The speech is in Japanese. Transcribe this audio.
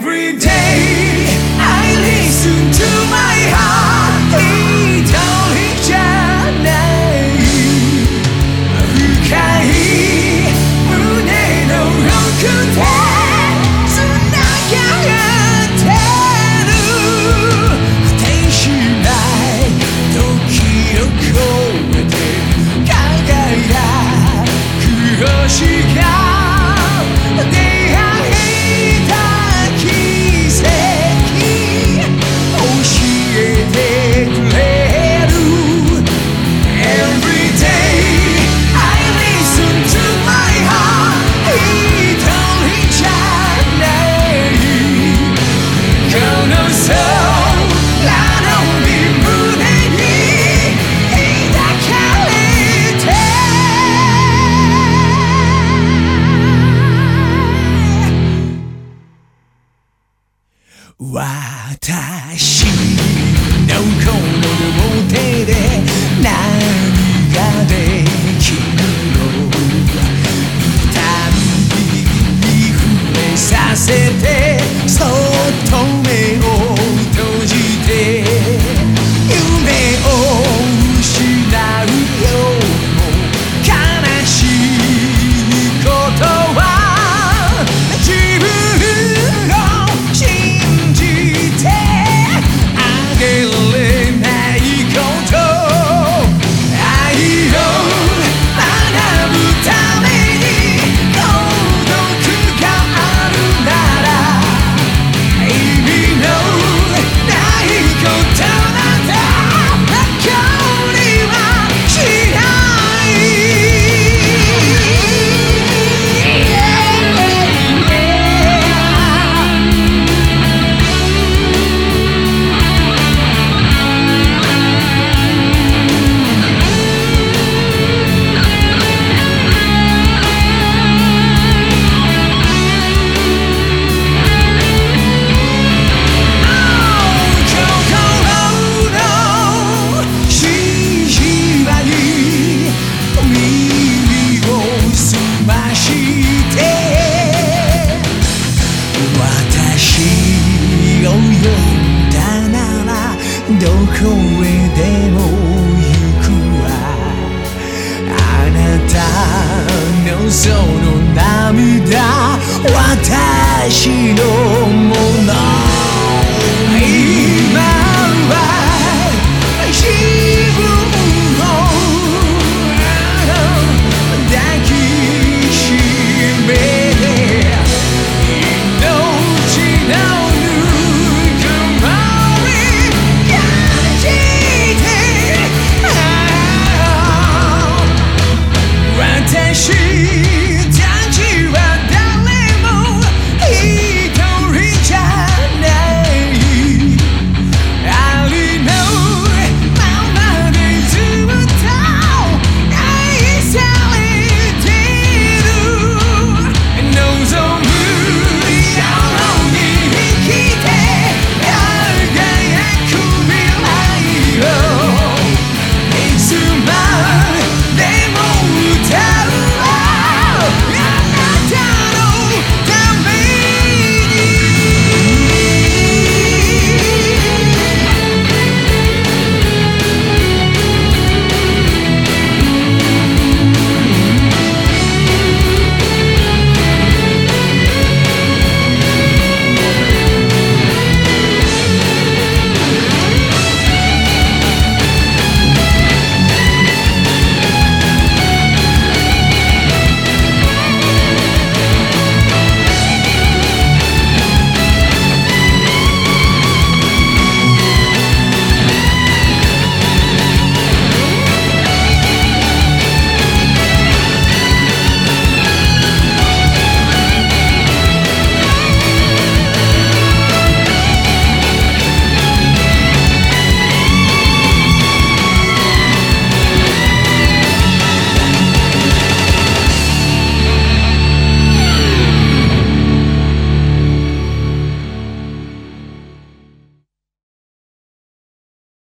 Every day I listen to my heart いい通りじゃない深い胸の奥で繋がってるしい時 said どこへでも行くわ。あなたのその涙私のもの。deixe